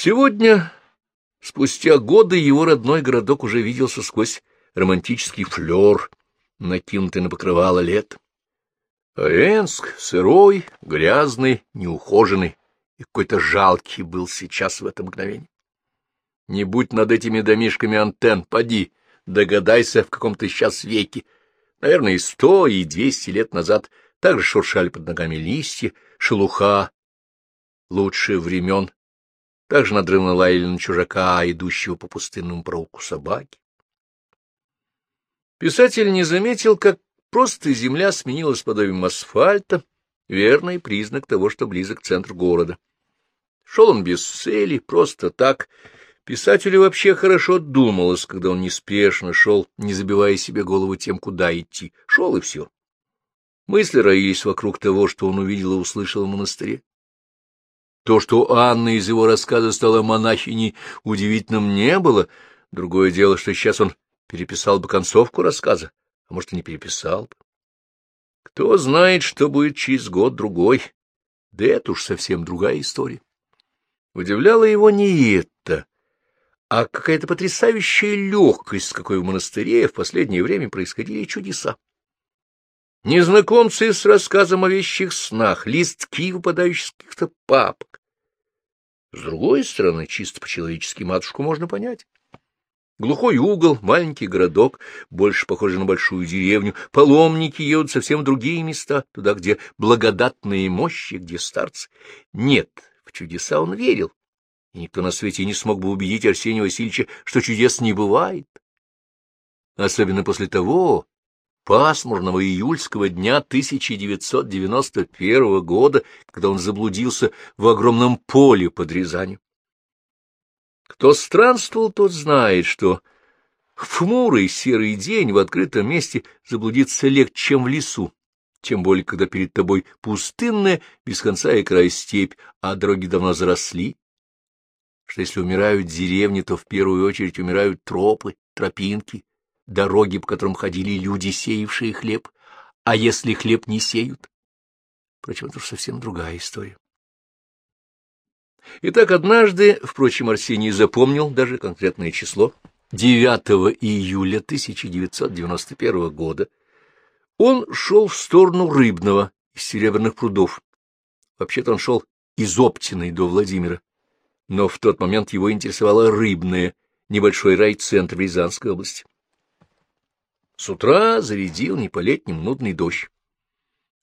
Сегодня, спустя годы, его родной городок уже виделся сквозь романтический флер, накинутый на покрывало лет. А Энск сырой, грязный, неухоженный и какой-то жалкий был сейчас в это мгновение. Не будь над этими домишками антенн, поди, догадайся, в каком-то сейчас веке. Наверное, и сто, и двести лет назад также шуршали под ногами листья, шелуха, лучшие времен, также надрывно лаяли на чужака, идущего по пустынному проулку собаки. Писатель не заметил, как просто земля сменилась подобием асфальта, верный признак того, что близок центр города. Шел он без цели, просто так, Писателю вообще хорошо думалось, когда он неспешно шел, не забивая себе голову тем, куда идти. Шел и все. Мысли роились вокруг того, что он увидел и услышал в монастыре. То, что Анна из его рассказа стала монахиней, удивительным не было. Другое дело, что сейчас он переписал бы концовку рассказа, а может, и не переписал бы. Кто знает, что будет через год-другой. Да это уж совсем другая история. Удивляло его не это, а какая-то потрясающая легкость, с какой в монастыре в последнее время происходили чудеса. Незнакомцы с рассказом о вещих снах, листки, выпадающие из каких-то папок. С другой стороны, чисто по-человечески матушку можно понять. Глухой угол, маленький городок, больше похожий на большую деревню, паломники едут совсем в другие места, туда, где благодатные мощи, где старцы. Нет, в чудеса он верил, и никто на свете не смог бы убедить Арсения Васильевича, что чудес не бывает. Особенно после того пасмурного июльского дня 1991 года, когда он заблудился в огромном поле под Рязанью. Кто странствовал, тот знает, что в хмурый серый день в открытом месте заблудиться легче, чем в лесу, тем более, когда перед тобой пустынная, без конца и края степь, а дороги давно заросли, что если умирают деревни, то в первую очередь умирают тропы, тропинки, дороги, по которым ходили люди, сеявшие хлеб, а если хлеб не сеют? Впрочем, это уж совсем другая история. Итак, однажды, впрочем, Арсений запомнил даже конкретное число, 9 июля 1991 года, он шел в сторону Рыбного из Серебряных прудов. Вообще-то он шел из Оптиной до Владимира но в тот момент его интересовало Рыбное, небольшой райцентр Рязанской области. С утра зарядил не по-летнему нудный дождь.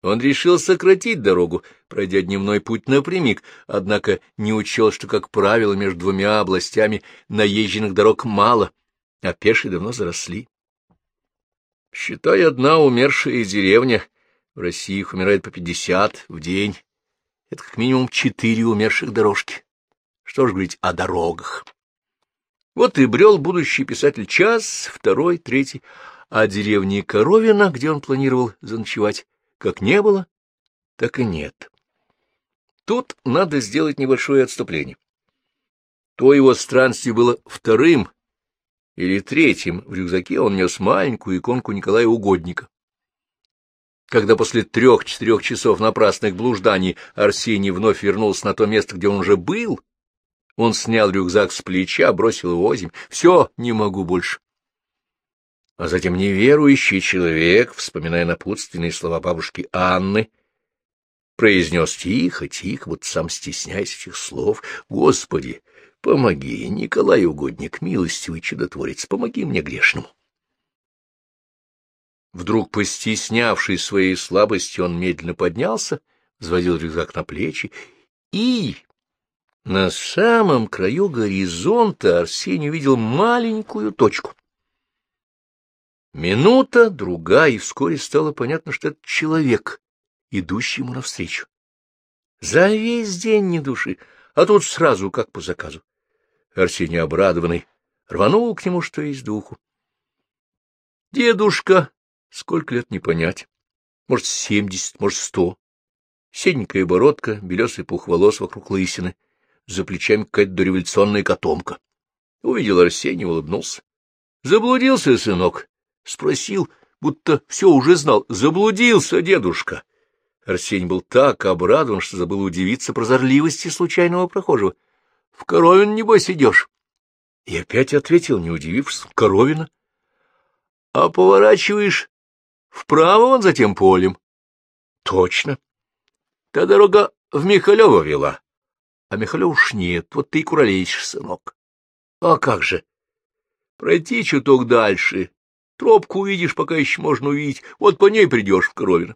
Он решил сократить дорогу, пройдя дневной путь напрямик, однако не учел, что, как правило, между двумя областями наезженных дорог мало, а пешие давно заросли. Считай, одна умершая деревня, в России их умирает по пятьдесят в день. Это как минимум четыре умерших дорожки. Что ж говорить о дорогах? Вот и брел будущий писатель час, второй, третий, а деревни Коровина, где он планировал заночевать, как не было, так и нет. Тут надо сделать небольшое отступление. То его странствие было вторым или третьим. В рюкзаке он нес маленькую иконку Николая Угодника. Когда после трех-четырех часов напрасных блужданий Арсений вновь вернулся на то место, где он уже был, он снял рюкзак с плеча, бросил его озимь. Все, не могу больше. А затем неверующий человек, вспоминая напутственные слова бабушки Анны, произнес тихо, тихо, вот сам стесняясь этих слов, «Господи, помоги, Николай Угодник, милостивый чудотворец, помоги мне грешному». Вдруг, постеснявшись своей слабости, он медленно поднялся, взводил рюкзак на плечи и, на самом краю горизонта Арсений увидел маленькую точку. Минута, другая, и вскоре стало понятно, что это человек, идущий ему навстречу. За весь день ни души, а тут сразу, как по заказу. Арсений, обрадованный, рванул к нему, что есть духу. Дедушка, сколько лет не понять, может, семьдесят, может, сто. Седенькая бородка, белесый пух волос вокруг лысины, за плечами какая-то дореволюционная котомка. Увидел Арсений, улыбнулся. — Заблудился, сынок? — спросил, будто все уже знал. — Заблудился, дедушка. Арсений был так обрадован, что забыл удивиться прозорливости случайного прохожего. — В Коровин, небось, идешь? И опять ответил, не удивившись, Коровина. А поворачиваешь вправо он за тем полем. Точно. Та дорога в Михалева вела. А Михалев уж нет, вот ты и куролесишь, сынок. А как же? Пройти чуток дальше. Тропку увидишь, пока еще можно увидеть. Вот по ней придешь в Коровино.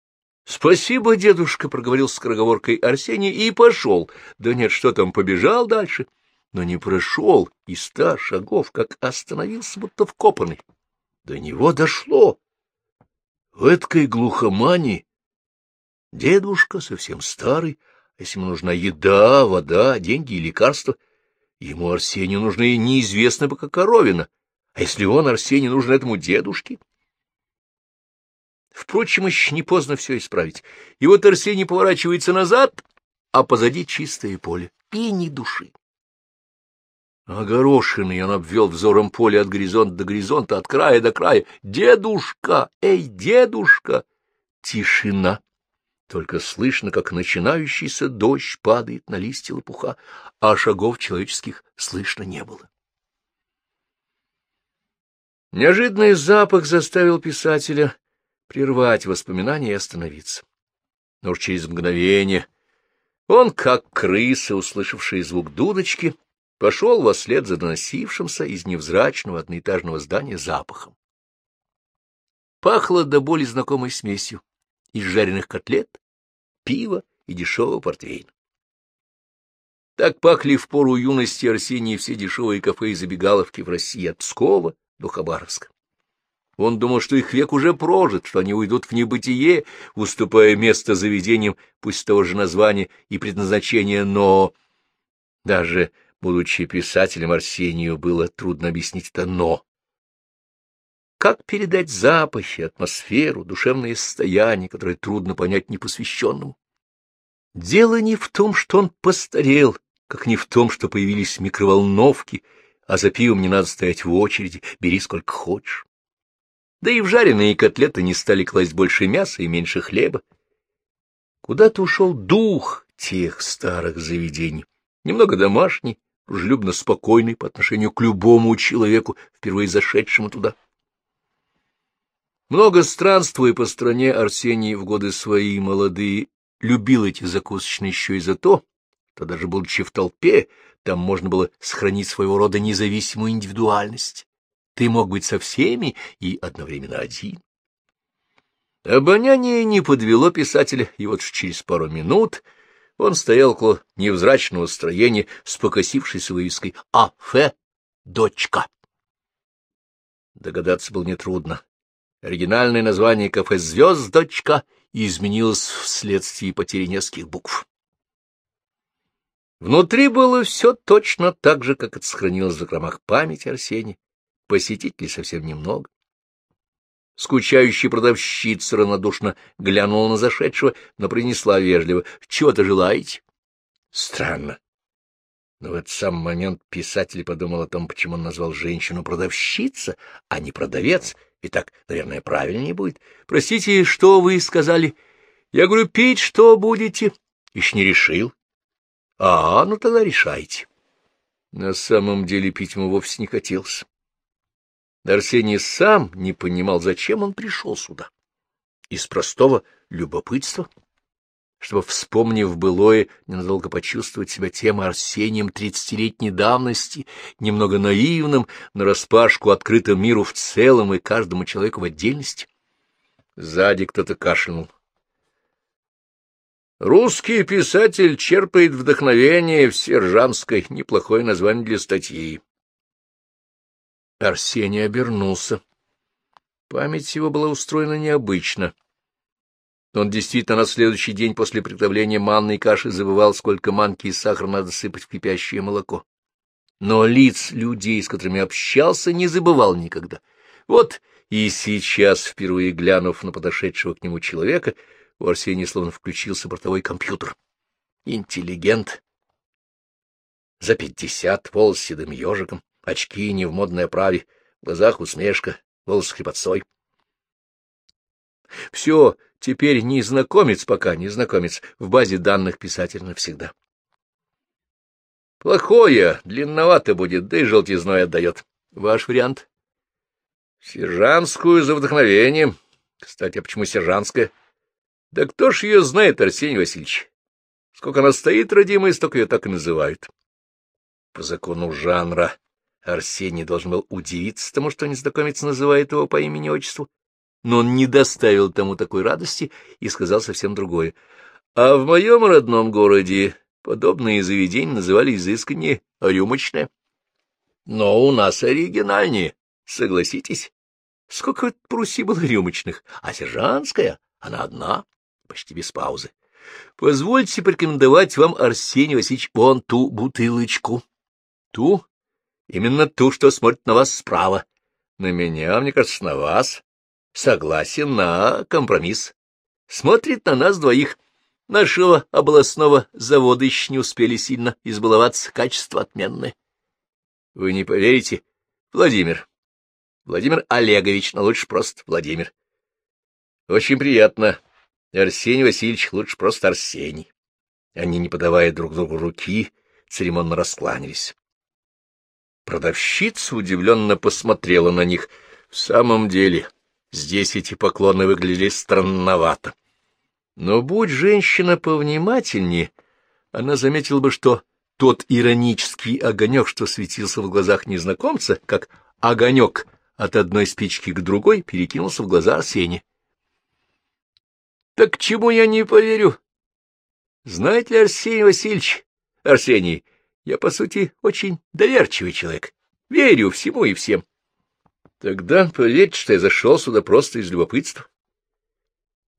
— Спасибо, дедушка, — проговорил с скороговоркой Арсений и пошел. Да нет, что там, побежал дальше. Но не прошел и ста шагов, как остановился, будто вкопанный. До него дошло. В эткой глухомани дедушка совсем старый, а если ему нужна еда, вода, деньги и лекарства, ему Арсению нужны неизвестно пока коровина, а если он, Арсений, нужен этому дедушке? Впрочем, еще не поздно все исправить. И вот Арсений поворачивается назад, а позади чистое поле и ни души. Огорошенный он обвел взором поле от горизонта до горизонта, от края до края. «Дедушка! Эй, дедушка!» Тишина. Только слышно, как начинающийся дождь падает на листья лопуха, а шагов человеческих слышно не было. Неожиданный запах заставил писателя прервать воспоминания и остановиться. Но уж через мгновение он, как крыса, услышавший звук дудочки, пошел во след за доносившимся из невзрачного одноэтажного здания запахом. Пахло до боли знакомой смесью из жареных котлет, пива и дешевого портвейна. Так пахли в пору юности Арсении все дешевые кафе и забегаловки в России от Пскова до. Он думал, что их век уже прожит, что они уйдут в небытие, уступая место заведениям, пусть того же названия и предназначения, но даже будучи писателем, Арсению было трудно объяснить это «но». Как передать запахи, атмосферу, душевное состояние, которое трудно понять непосвященному? Дело не в том, что он постарел, как не в том, что появились микроволновки, а за пивом не надо стоять в очереди, бери сколько хочешь. Да и в жареные котлеты не стали класть больше мяса и меньше хлеба. Куда-то ушел дух тех старых заведений, немного домашний, дружелюбно спокойный по отношению к любому человеку, впервые зашедшему туда. Много странствуя по стране, Арсений в годы свои молодые любил эти закусочные еще и за то, что даже будучи в толпе, там можно было сохранить своего рода независимую индивидуальность. Ты мог быть со всеми и одновременно один. Обоняние не подвело писателя, и вот через пару минут он стоял около невзрачного строения с покосившейся вывеской «А.Ф. Дочка». Догадаться было нетрудно. Оригинальное название кафе «Звездочка» изменилось вследствие потери нескольких букв. Внутри было все точно так же, как это сохранилось в закромах памяти Арсения посетителей совсем немного. Скучающая продавщица равнодушно глянула на зашедшего, но принесла вежливо. — Чего-то желаете? Странно. Но в этот самый момент писатель подумал о том, почему он назвал женщину продавщица, а не продавец, и так, наверное, правильнее будет. — Простите, что вы сказали? — Я говорю, пить что будете? — Еще не решил. — А, ну тогда решайте. На самом деле пить ему вовсе не хотелось. Арсений сам не понимал, зачем он пришел сюда. Из простого любопытства, чтобы, вспомнив былое, ненадолго почувствовать себя тем Арсением тридцатилетней давности, немного наивным, нараспашку открытым миру в целом и каждому человеку в отдельности. Сзади кто-то кашлянул. Русский писатель черпает вдохновение в Сержанской, неплохое название для статьи. Арсений обернулся. Память его была устроена необычно. Он действительно на следующий день после приготовления манной каши забывал, сколько манки и сахара надо сыпать в кипящее молоко. Но лиц людей, с которыми общался, не забывал никогда. Вот и сейчас, впервые глянув на подошедшего к нему человека, у Арсения словно включился бортовой компьютер. Интеллигент. За пятьдесят, волос седым ежиком очки не в модной оправе, в глазах усмешка, голос хрипотцой. Все, теперь незнакомец пока, незнакомец, в базе данных писатель навсегда. Плохое, длинновато будет, да и желтизной отдает. Ваш вариант? Сержантскую за вдохновением. Кстати, а почему сержантская? Да кто ж ее знает, Арсений Васильевич? Сколько она стоит, родимая, столько ее так и называют. По закону жанра Арсений должен был удивиться тому, что незнакомец называет его по имени-отчеству, но он не доставил тому такой радости и сказал совсем другое. А в моем родном городе подобные заведения называли изысканнее рюмочное. Но у нас оригинальнее, согласитесь. Сколько в Пруссии было рюмочных, а сержантская, она одна, почти без паузы. Позвольте порекомендовать вам, Арсений Васильевич, вон ту бутылочку. Ту? Именно ту, что смотрит на вас справа. На меня, мне кажется, на вас. Согласен на компромисс. Смотрит на нас двоих. Нашего областного завода еще не успели сильно избаловаться, качество отменное. Вы не поверите, Владимир. Владимир Олегович, но лучше просто Владимир. Очень приятно. Арсений Васильевич, лучше просто Арсений. Они, не подавая друг другу руки, церемонно раскланялись. Продавщица удивленно посмотрела на них. В самом деле, здесь эти поклоны выглядели странновато. Но будь женщина повнимательнее, она заметила бы, что тот иронический огонек, что светился в глазах незнакомца, как огонек от одной спички к другой, перекинулся в глаза Арсения. — Так чему я не поверю? Знаете ли, Арсений Васильевич, Арсений, я, по сути, очень доверчивый человек. Верю всему и всем. Тогда поверьте, что я зашел сюда просто из любопытства.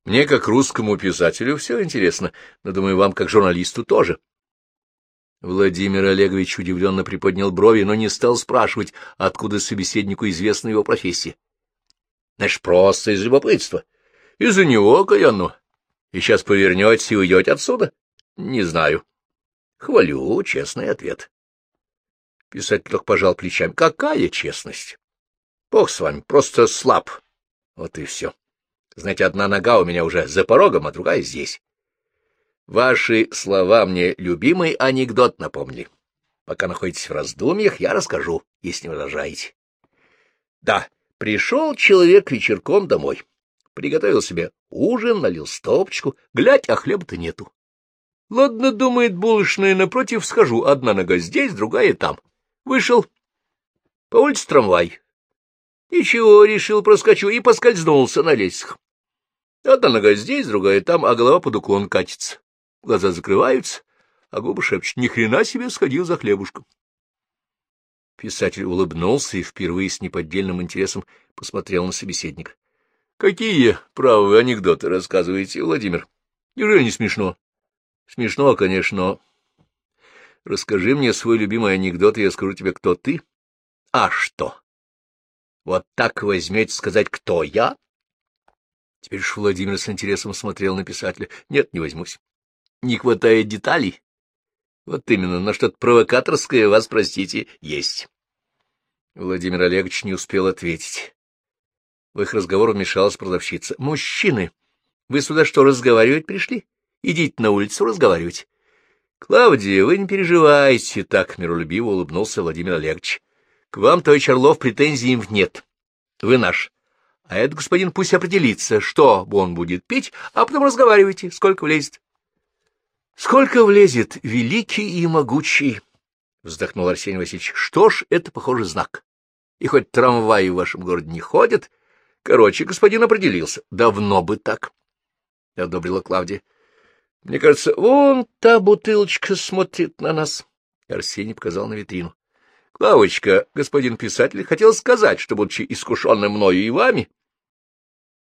Мне, как русскому писателю, все интересно, но, думаю, вам, как журналисту, тоже. Владимир Олегович удивленно приподнял брови, но не стал спрашивать, откуда собеседнику известна его профессия. — Знаешь, просто из любопытства. Из-за него, Каянну. И сейчас повернетесь и уйдете отсюда? — Не знаю. Хвалю, честный ответ. Писатель только пожал плечами. Какая честность? Бог с вами, просто слаб. Вот и все. Знаете, одна нога у меня уже за порогом, а другая здесь. Ваши слова мне любимый анекдот напомнили. Пока находитесь в раздумьях, я расскажу, если не возражаете. Да, пришел человек вечерком домой. Приготовил себе ужин, налил стопочку, глядь, а хлеба-то нету. Ладно, думает булочная, напротив схожу, одна нога здесь, другая там. Вышел. По улице трамвай. Ничего, решил, проскочу, и поскользнулся на лестницах. Одна нога здесь, другая там, а голова под уклон катится. Глаза закрываются, а губы шепчут. Ни хрена себе сходил за хлебушком. Писатель улыбнулся и впервые с неподдельным интересом посмотрел на собеседника. — Какие правые анекдоты рассказываете, Владимир? Неужели не смешно? Смешно, конечно. Расскажи мне свой любимый анекдот, и я скажу тебе, кто ты. А что? Вот так возьмете сказать, кто я? Теперь уж Владимир с интересом смотрел на писателя. Нет, не возьмусь. Не хватает деталей? Вот именно, на что-то провокаторское, вас, простите, есть. Владимир Олегович не успел ответить. В их разговор вмешалась продавщица. — Мужчины, вы сюда что, разговаривать пришли? Идите на улицу разговаривать. — Клавдия, вы не переживайте, — так миролюбиво улыбнулся Владимир Олегович. — К вам, товарищ Орлов, претензий им нет. Вы наш. А этот господин пусть определится, что он будет пить, а потом разговаривайте, сколько влезет. — Сколько влезет, великий и могучий, — вздохнул Арсений Васильевич. — Что ж, это, похоже, знак. И хоть трамваи в вашем городе не ходят, короче, господин определился. Давно бы так, — одобрила Клавдия. — Мне кажется, вон та бутылочка смотрит на нас. Арсений показал на витрину. — Клавочка, господин писатель, хотел сказать, что, будучи искушенным мною и вами...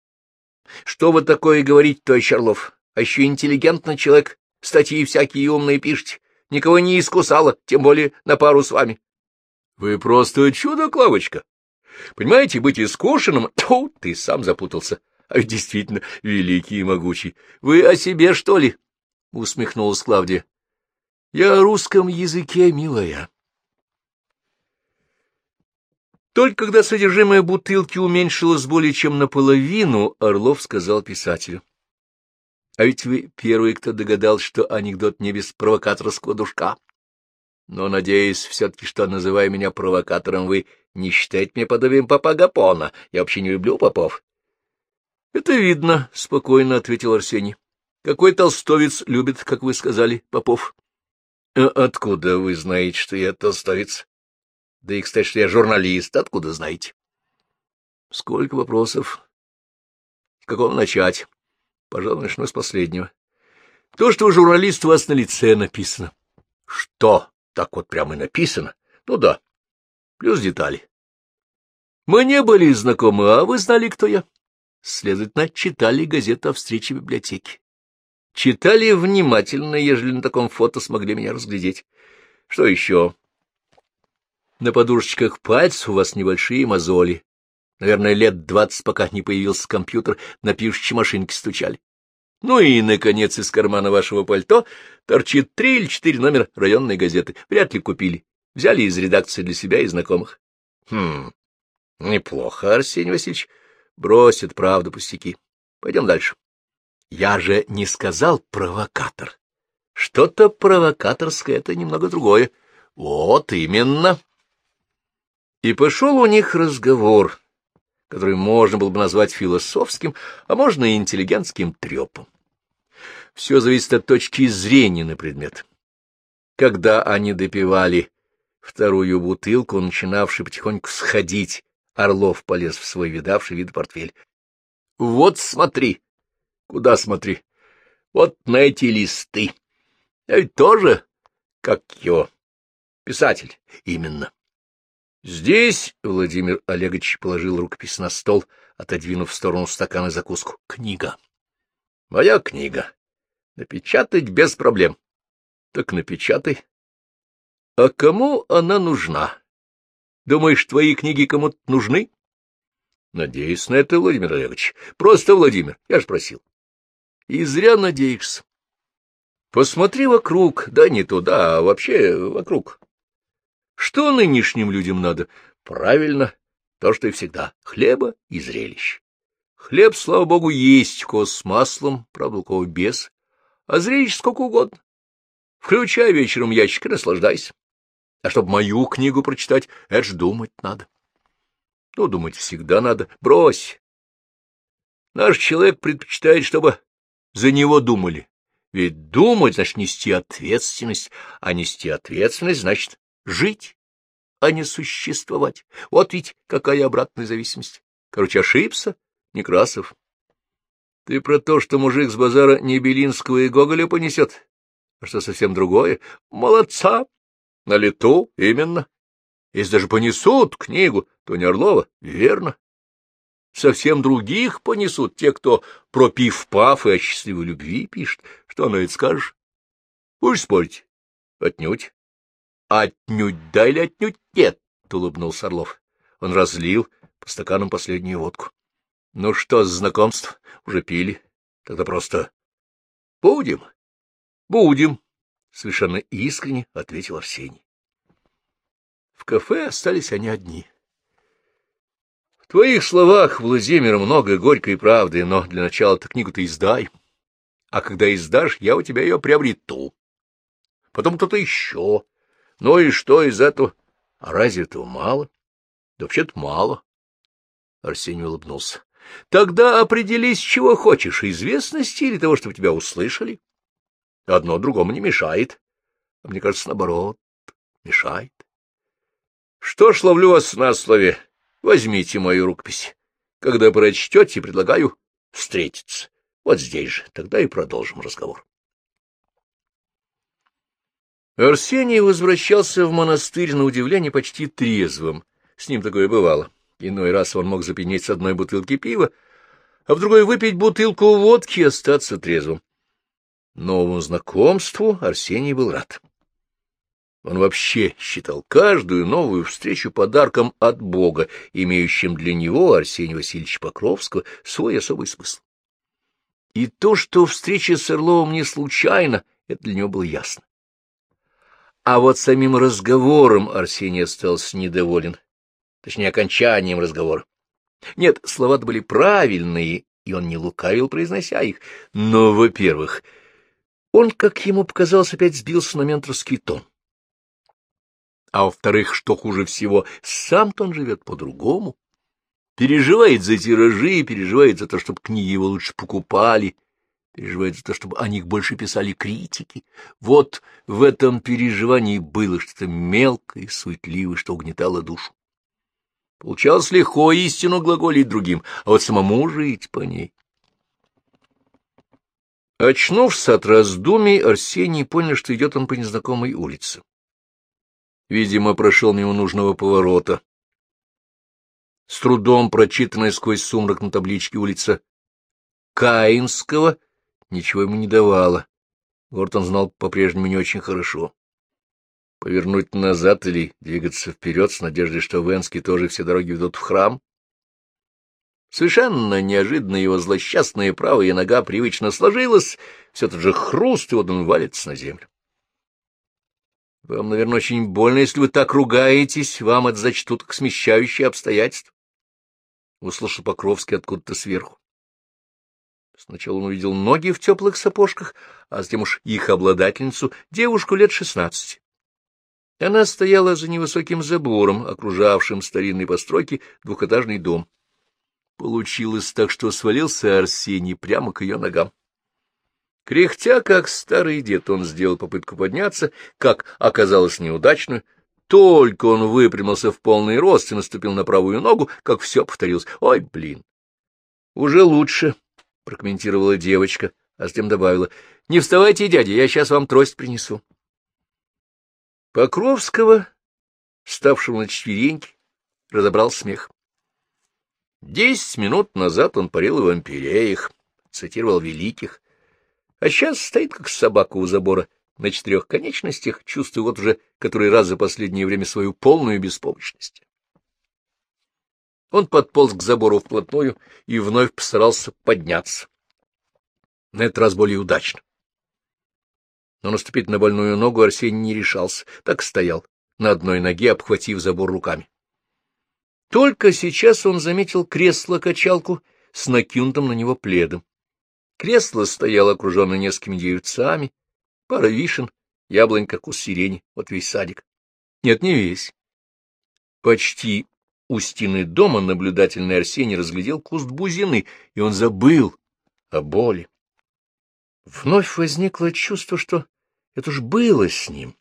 — Что вы такое говорите, товарищ Орлов? А еще интеллигентный человек, статьи всякие умные пишете. Никого не искусала, тем более на пару с вами. — Вы просто чудо, Клавочка. Понимаете, быть искушенным... Тьфу, ты сам запутался. — а ведь действительно великий и могучий. Вы о себе, что ли? — усмехнулась Клавдия. — Я о русском языке, милая. Только когда содержимое бутылки уменьшилось более чем наполовину, Орлов сказал писателю. — А ведь вы первый, кто догадался, что анекдот не без провокаторского душка. Но, надеюсь, все-таки, что, называя меня провокатором, вы не считаете меня подобием папа Гапона. Я вообще не люблю попов. — Это видно, — спокойно ответил Арсений. — Какой толстовец любит, как вы сказали, попов? «А — Откуда вы знаете, что я толстовец? Да и, кстати, что я журналист. Откуда знаете? — Сколько вопросов? — С какого начать? — Пожалуй, начну с последнего. — То, что вы журналист, у вас на лице написано. — Что? Так вот прямо и написано? Ну да. Плюс детали. Мы не были знакомы, а вы знали, кто я. Следовательно, читали газету о встрече в библиотеке. Читали внимательно, ежели на таком фото смогли меня разглядеть. Что еще? На подушечках пальцев у вас небольшие мозоли. Наверное, лет двадцать, пока не появился компьютер, на пишущей машинке стучали. Ну и, наконец, из кармана вашего пальто торчит три или четыре номера районной газеты. Вряд ли купили. Взяли из редакции для себя и знакомых. Хм, неплохо, Арсений Васильевич. Бросит правду пустяки. Пойдем дальше. Я же не сказал провокатор. Что-то провокаторское — это немного другое. Вот именно. И пошел у них разговор, который можно было бы назвать философским, а можно и интеллигентским трепом. Все зависит от точки зрения на предмет. Когда они допивали вторую бутылку, начинавший потихоньку сходить, Орлов полез в свой видавший вид портфель. — Вот смотри! — Куда смотри? — Вот на эти листы. Я ведь тоже, как его, писатель, именно. Здесь Владимир Олегович положил рукопись на стол, отодвинув в сторону стакана закуску. Книга. Моя книга. Напечатать без проблем. Так напечатай. А кому она нужна? Думаешь, твои книги кому-то нужны? Надеюсь на это, Владимир Олегович. Просто Владимир, я же просил. И зря надеешься. Посмотри вокруг, да не туда, а вообще вокруг. Что нынешним людям надо? Правильно, то, что и всегда — хлеба и зрелищ. Хлеб, слава богу, есть, ко с маслом, правда, у кого без, а зрелищ сколько угодно. Включай вечером ящик и наслаждайся. А чтобы мою книгу прочитать, это ж думать надо. Ну, думать всегда надо. Брось. Наш человек предпочитает, чтобы за него думали. Ведь думать, значит, нести ответственность, а нести ответственность, значит, жить, а не существовать. Вот ведь какая обратная зависимость. Короче, ошибся Некрасов. Ты про то, что мужик с базара не Белинского и Гоголя понесет, а что совсем другое? Молодца! На лету, именно. Если даже понесут книгу, то не Орлова, верно. Совсем других понесут те, кто про пив-паф и о счастливой любви пишет. Что на это скажешь? Будешь спорить? Отнюдь. Отнюдь да или отнюдь нет, — улыбнулся Орлов. Он разлил по стаканам последнюю водку. — Ну что, знакомств? Уже пили? Тогда просто... — Будем. — Будем, — совершенно искренне ответил Арсений. В кафе остались они одни. В твоих словах, Владимир, много горькой правды, но для начала ты книгу-то издай. А когда издашь, я у тебя ее приобрету. Потом кто-то еще. Ну и что из этого? А разве этого мало? Да вообще-то мало. Арсений улыбнулся. Тогда определись, чего хочешь, известности или того, чтобы тебя услышали. Одно другому не мешает. А мне кажется, наоборот, мешает. Что ж, ловлю вас на слове. Возьмите мою рукопись. Когда прочтете, предлагаю встретиться. Вот здесь же, тогда и продолжим разговор. Арсений возвращался в монастырь на удивление почти трезвым. С ним такое бывало. Иной раз он мог запенеть с одной бутылки пива, а в другой выпить бутылку водки и остаться трезвым. Новому знакомству Арсений был рад. Он вообще считал каждую новую встречу подарком от Бога, имеющим для него, Арсения Васильевича Покровского, свой особый смысл. И то, что встреча с Орловым не случайно, это для него было ясно. А вот самим разговором Арсений остался недоволен, точнее, окончанием разговора. Нет, слова-то были правильные, и он не лукавил, произнося их, но, во-первых, он, как ему показалось, опять сбился на менторский тон. А во-вторых, что хуже всего, сам-то он живет по-другому. Переживает за тиражи, переживает за то, чтобы книги его лучше покупали, переживает за то, чтобы о них больше писали критики. Вот в этом переживании было что-то мелкое и суетливое, что угнетало душу. Получалось легко истину глаголить другим, а вот самому жить по ней. Очнувшись от раздумий, Арсений понял, что идет он по незнакомой улице. Видимо, прошел мимо нужного поворота. С трудом прочитанная сквозь сумрак на табличке улица Каинского ничего ему не давала. Город знал по-прежнему не очень хорошо. Повернуть назад или двигаться вперед с надеждой, что в Энске тоже все дороги ведут в храм? Совершенно неожиданно его злосчастная правая нога привычно сложилась, все тот же хруст, и вот он валится на землю. Вам, наверное, очень больно, если вы так ругаетесь, вам это зачтут как смещающие обстоятельства. Услышал Покровский откуда-то сверху. Сначала он увидел ноги в теплых сапожках, а затем уж их обладательницу, девушку лет шестнадцати. Она стояла за невысоким забором, окружавшим старинной постройки двухэтажный дом. Получилось так, что свалился Арсений прямо к ее ногам. Кряхтя, как старый дед, он сделал попытку подняться, как оказалось неудачную. Только он выпрямился в полный рост и наступил на правую ногу, как все повторилось. «Ой, блин!» «Уже лучше», — прокомментировала девочка, а затем добавила. «Не вставайте, дядя, я сейчас вам трость принесу». Покровского, ставшего на четвереньки, разобрал смех. Десять минут назад он парил в империях, цитировал великих, а сейчас стоит, как собака у забора, на четырех конечностях, чувствуя вот уже который раз за последнее время свою полную беспомощность. Он подполз к забору вплотную и вновь постарался подняться. На этот раз более удачно. Но наступить на больную ногу Арсений не решался, так стоял, на одной ноге, обхватив забор руками. Только сейчас он заметил кресло-качалку с накинутым на него пледом. Кресло стояло окруженное несколькими деревцами, пара вишен, яблонь, как у сирени, вот весь садик. Нет, не весь. Почти у стены дома наблюдательный Арсений разглядел куст бузины, и он забыл о боли. Вновь возникло чувство, что это уж было с ним.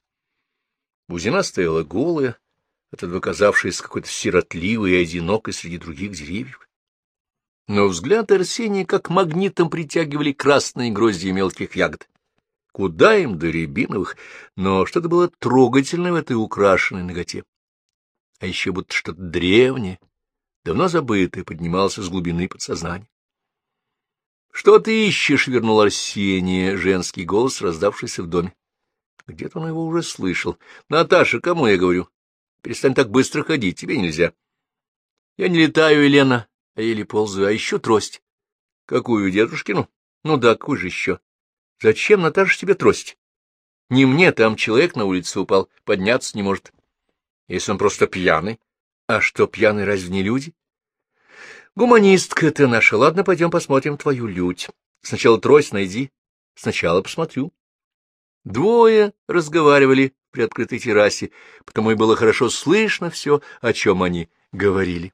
Бузина стояла голая, от этого какой-то сиротливой и одинокой среди других деревьев. Но взгляд Арсения как магнитом притягивали красные гроздья мелких ягод. Куда им до рябиновых, но что-то было трогательное в этой украшенной ноготе. А еще будто что-то древнее, давно забытое, поднималось из глубины подсознания. — Что ты ищешь? — вернул Арсения женский голос, раздавшийся в доме. Где-то он его уже слышал. — Наташа, кому я говорю? Перестань так быстро ходить, тебе нельзя. — Я не летаю, Елена, а еле ползаю, а ищу трость. — Какую, дедушкину? — Ну да, какую же еще? — Зачем, Наташа, тебе трость? — Не мне, там человек на улице упал, подняться не может. Если он просто пьяный. А что, пьяный разве не люди? — Гуманистка ты наша, ладно, пойдем посмотрим твою людь. Сначала трость найди, сначала посмотрю. Двое разговаривали при открытой террасе, потому и было хорошо слышно все, о чем они говорили.